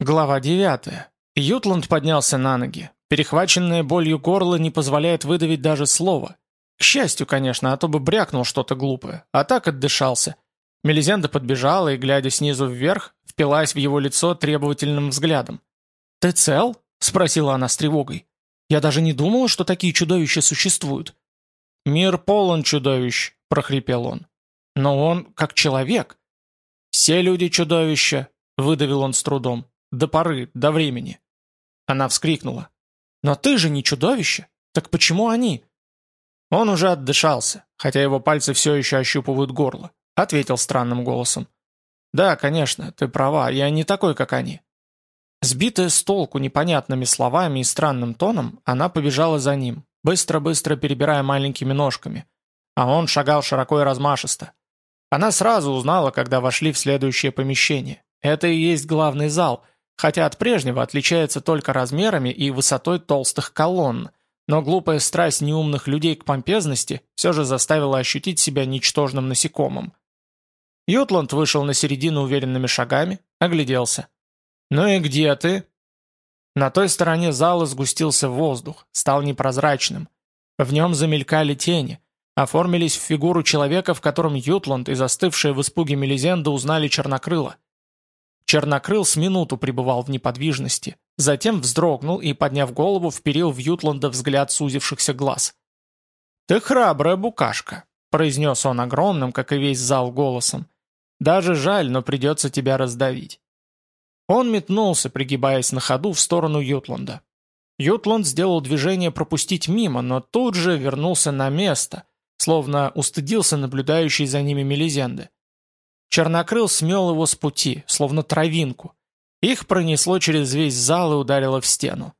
Глава 9. Ютланд поднялся на ноги. Перехваченное болью горло не позволяет выдавить даже слово. К счастью, конечно, а то бы брякнул что-то глупое. А так отдышался. Мелизенда подбежала и, глядя снизу вверх, впилась в его лицо требовательным взглядом. «Ты цел?» — спросила она с тревогой. «Я даже не думала, что такие чудовища существуют». «Мир полон чудовищ», — прохрипел он. «Но он как человек». «Все люди чудовища», — выдавил он с трудом. До поры, до времени. Она вскрикнула. «Но ты же не чудовище! Так почему они?» Он уже отдышался, хотя его пальцы все еще ощупывают горло. Ответил странным голосом. «Да, конечно, ты права, я не такой, как они». Сбитая с толку непонятными словами и странным тоном, она побежала за ним, быстро-быстро перебирая маленькими ножками. А он шагал широко и размашисто. Она сразу узнала, когда вошли в следующее помещение. Это и есть главный зал — хотя от прежнего отличается только размерами и высотой толстых колонн, но глупая страсть неумных людей к помпезности все же заставила ощутить себя ничтожным насекомым. Ютланд вышел на середину уверенными шагами, огляделся. «Ну и где ты?» На той стороне зала сгустился воздух, стал непрозрачным. В нем замелькали тени, оформились в фигуру человека, в котором Ютланд и застывшая в испуге Мелизенда узнали Чернокрыла – Чернокрыл с минуту пребывал в неподвижности, затем вздрогнул и, подняв голову, вперил в Ютланда взгляд сузившихся глаз. «Ты храбрая букашка», — произнес он огромным, как и весь зал, голосом. «Даже жаль, но придется тебя раздавить». Он метнулся, пригибаясь на ходу в сторону Ютланда. Ютланд сделал движение пропустить мимо, но тут же вернулся на место, словно устыдился наблюдающий за ними Мелизенды. Чернокрыл смел его с пути, словно травинку. Их пронесло через весь зал и ударило в стену.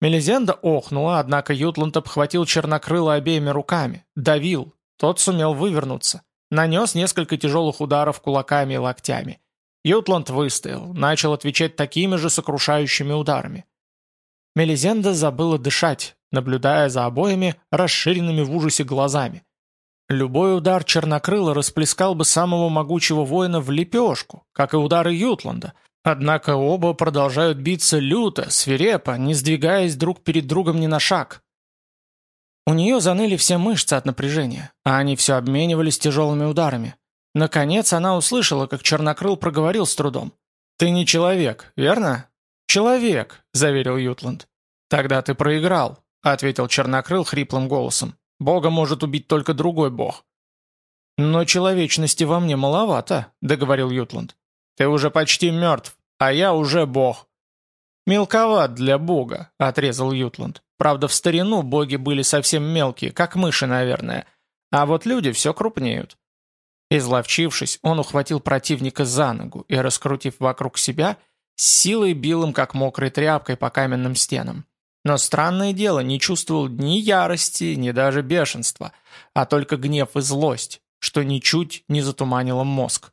Мелизенда охнула, однако Ютланд обхватил Чернокрыла обеими руками, давил. Тот сумел вывернуться. Нанес несколько тяжелых ударов кулаками и локтями. Ютланд выстоял, начал отвечать такими же сокрушающими ударами. Мелизенда забыла дышать, наблюдая за обоими расширенными в ужасе глазами. Любой удар Чернокрыла расплескал бы самого могучего воина в лепешку, как и удары Ютланда. Однако оба продолжают биться люто, свирепо, не сдвигаясь друг перед другом ни на шаг. У нее заныли все мышцы от напряжения, а они все обменивались тяжелыми ударами. Наконец она услышала, как Чернокрыл проговорил с трудом. «Ты не человек, верно?» «Человек», — заверил Ютланд. «Тогда ты проиграл», — ответил Чернокрыл хриплым голосом. Бога может убить только другой бог». «Но человечности во мне маловато», — договорил Ютланд. «Ты уже почти мертв, а я уже бог». «Мелковат для бога», — отрезал Ютланд. «Правда, в старину боги были совсем мелкие, как мыши, наверное. А вот люди все крупнеют». Изловчившись, он ухватил противника за ногу и, раскрутив вокруг себя, силой бил им, как мокрой тряпкой, по каменным стенам. Но странное дело, не чувствовал ни ярости, ни даже бешенства, а только гнев и злость, что ничуть не затуманило мозг.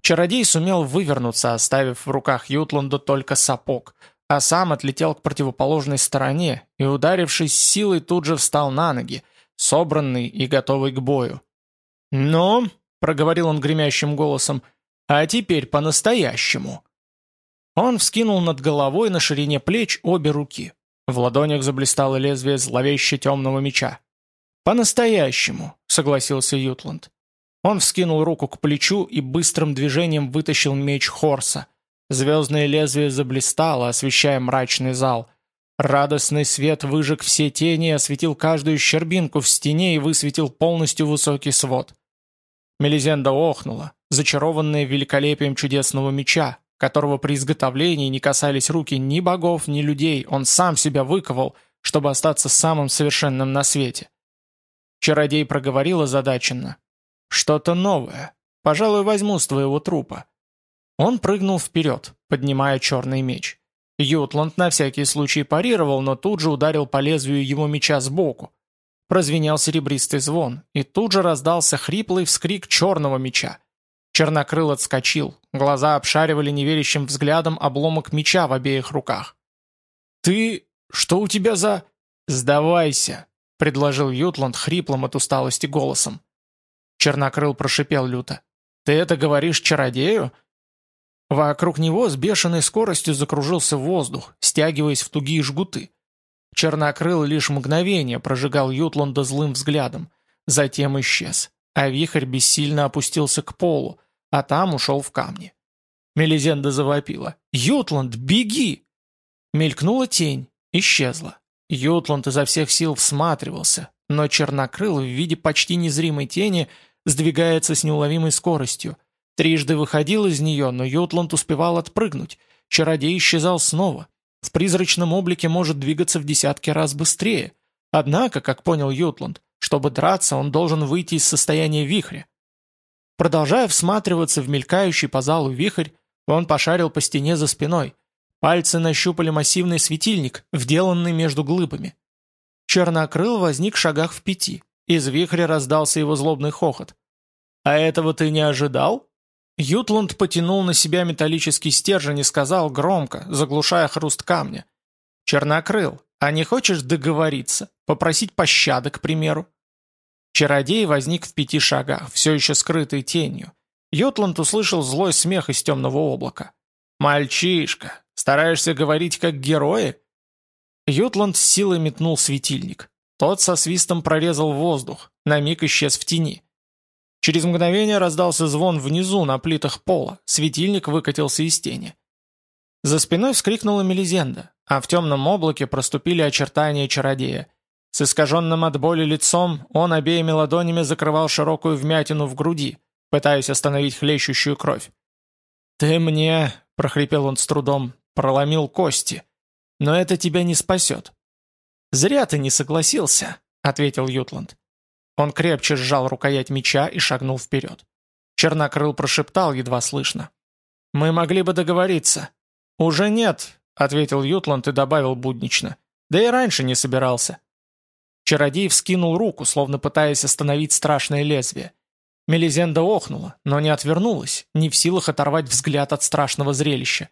Чародей сумел вывернуться, оставив в руках Ютланду только сапог, а сам отлетел к противоположной стороне и, ударившись силой, тут же встал на ноги, собранный и готовый к бою. «Ну», — проговорил он гремящим голосом, — «а теперь по-настоящему». Он вскинул над головой на ширине плеч обе руки. В ладонях заблистало лезвие зловеще темного меча. «По-настоящему», — согласился Ютланд. Он вскинул руку к плечу и быстрым движением вытащил меч Хорса. Звездное лезвие заблистало, освещая мрачный зал. Радостный свет выжег все тени, осветил каждую щербинку в стене и высветил полностью высокий свод. Мелизенда охнула, зачарованная великолепием чудесного меча, которого при изготовлении не касались руки ни богов, ни людей, он сам себя выковал, чтобы остаться самым совершенным на свете. Чародей проговорил озадаченно. «Что-то новое. Пожалуй, возьму с твоего трупа». Он прыгнул вперед, поднимая черный меч. Ютланд на всякий случай парировал, но тут же ударил по лезвию его меча сбоку. Прозвенел серебристый звон, и тут же раздался хриплый вскрик черного меча. Чернокрыл отскочил, глаза обшаривали неверящим взглядом обломок меча в обеих руках. «Ты... что у тебя за...» «Сдавайся», — предложил Ютланд хриплым от усталости голосом. Чернокрыл прошипел люто. «Ты это говоришь чародею?» Вокруг него с бешеной скоростью закружился воздух, стягиваясь в тугие жгуты. Чернокрыл лишь мгновение прожигал Ютланда злым взглядом, затем исчез, а вихрь бессильно опустился к полу, а там ушел в камни. Мелизенда завопила. «Ютланд, беги!» Мелькнула тень, исчезла. Ютланд изо всех сил всматривался, но чернокрыл в виде почти незримой тени сдвигается с неуловимой скоростью. Трижды выходил из нее, но Ютланд успевал отпрыгнуть. Чародей исчезал снова. В призрачном облике может двигаться в десятки раз быстрее. Однако, как понял Ютланд, чтобы драться, он должен выйти из состояния вихря. Продолжая всматриваться в мелькающий по залу вихрь, он пошарил по стене за спиной. Пальцы нащупали массивный светильник, вделанный между глыбами. Чернокрыл возник в шагах в пяти. Из вихря раздался его злобный хохот. «А этого ты не ожидал?» Ютланд потянул на себя металлический стержень и сказал громко, заглушая хруст камня. «Чернокрыл, а не хочешь договориться? Попросить пощады, к примеру?» Чародей возник в пяти шагах, все еще скрытый тенью. Ютланд услышал злой смех из темного облака. «Мальчишка, стараешься говорить как герои?» Ютланд с силой метнул светильник. Тот со свистом прорезал воздух, на миг исчез в тени. Через мгновение раздался звон внизу на плитах пола, светильник выкатился из тени. За спиной вскрикнула Мелизенда, а в темном облаке проступили очертания чародея. С искаженным от боли лицом он обеими ладонями закрывал широкую вмятину в груди, пытаясь остановить хлещущую кровь. «Ты мне», — прохрипел он с трудом, — «проломил кости. Но это тебя не спасет». «Зря ты не согласился», — ответил Ютланд. Он крепче сжал рукоять меча и шагнул вперед. Чернокрыл прошептал едва слышно. «Мы могли бы договориться». «Уже нет», — ответил Ютланд и добавил буднично. «Да и раньше не собирался». Чародей вскинул руку, словно пытаясь остановить страшное лезвие. Мелизенда охнула, но не отвернулась, не в силах оторвать взгляд от страшного зрелища.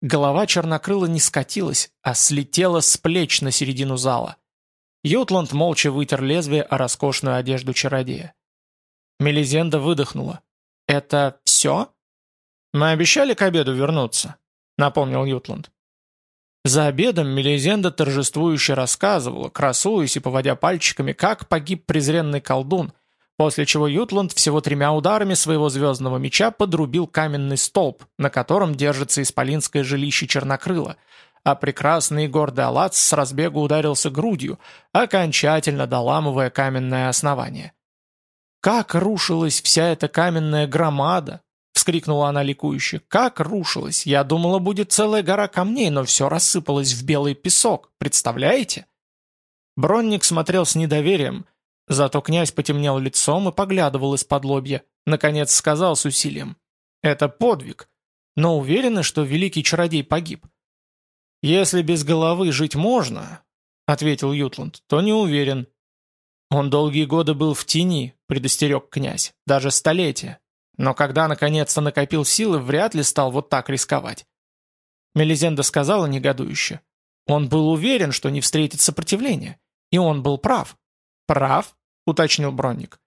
Голова чернокрыла не скатилась, а слетела с плеч на середину зала. Ютланд молча вытер лезвие о роскошную одежду чародея. Мелизенда выдохнула. «Это все?» «Мы обещали к обеду вернуться», — напомнил Ютланд. За обедом Мелизенда торжествующе рассказывала, красуясь и поводя пальчиками, как погиб презренный колдун, после чего Ютланд всего тремя ударами своего звездного меча подрубил каменный столб, на котором держится исполинское жилище Чернокрыла, а прекрасный и гордый Алац с разбегу ударился грудью, окончательно доламывая каменное основание. «Как рушилась вся эта каменная громада!» — вскрикнула она ликующе. «Как рушилась! Я думала, будет целая гора камней, но все рассыпалось в белый песок. Представляете?» Бронник смотрел с недоверием — Зато князь потемнел лицом и поглядывал из-под лобья. Наконец сказал с усилием. «Это подвиг. Но уверены, что великий чародей погиб?» «Если без головы жить можно», — ответил Ютланд, — «то не уверен». «Он долгие годы был в тени», — предостерег князь, — «даже столетия. Но когда наконец-то накопил силы, вряд ли стал вот так рисковать». Мелизенда сказала негодующе. «Он был уверен, что не встретит сопротивления. И он был прав». «Прав?» уточнил Бронник.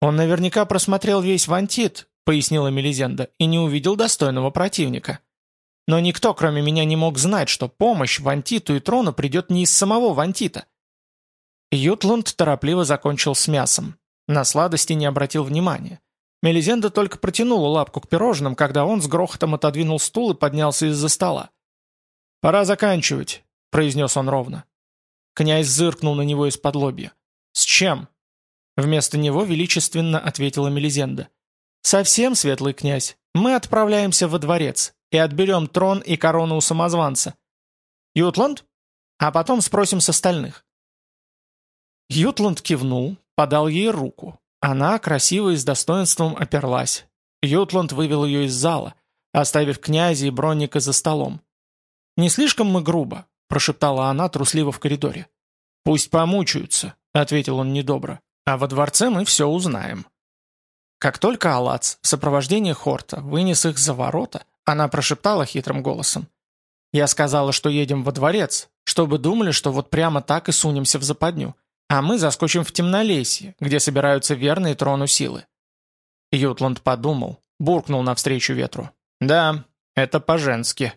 «Он наверняка просмотрел весь Вантит», — пояснила Мелизенда, «и не увидел достойного противника. Но никто, кроме меня, не мог знать, что помощь Вантиту и Трону придет не из самого Вантита». Ютланд торопливо закончил с мясом. На сладости не обратил внимания. Мелизенда только протянула лапку к пирожным, когда он с грохотом отодвинул стул и поднялся из-за стола. «Пора заканчивать», — произнес он ровно. Князь зыркнул на него из-под лобья. «С чем?» Вместо него величественно ответила Мелизенда. «Совсем, светлый князь, мы отправляемся во дворец и отберем трон и корону у самозванца. Ютланд? А потом спросим с остальных». Ютланд кивнул, подал ей руку. Она красиво и с достоинством оперлась. Ютланд вывел ее из зала, оставив князя и бронника за столом. «Не слишком мы грубо», — прошептала она трусливо в коридоре. «Пусть помучаются», — ответил он недобро. «А во дворце мы все узнаем». Как только Алац в сопровождении Хорта вынес их за ворота, она прошептала хитрым голосом. «Я сказала, что едем во дворец, чтобы думали, что вот прямо так и сунемся в западню, а мы заскочим в темнолесье, где собираются верные трону силы». Ютланд подумал, буркнул навстречу ветру. «Да, это по-женски»,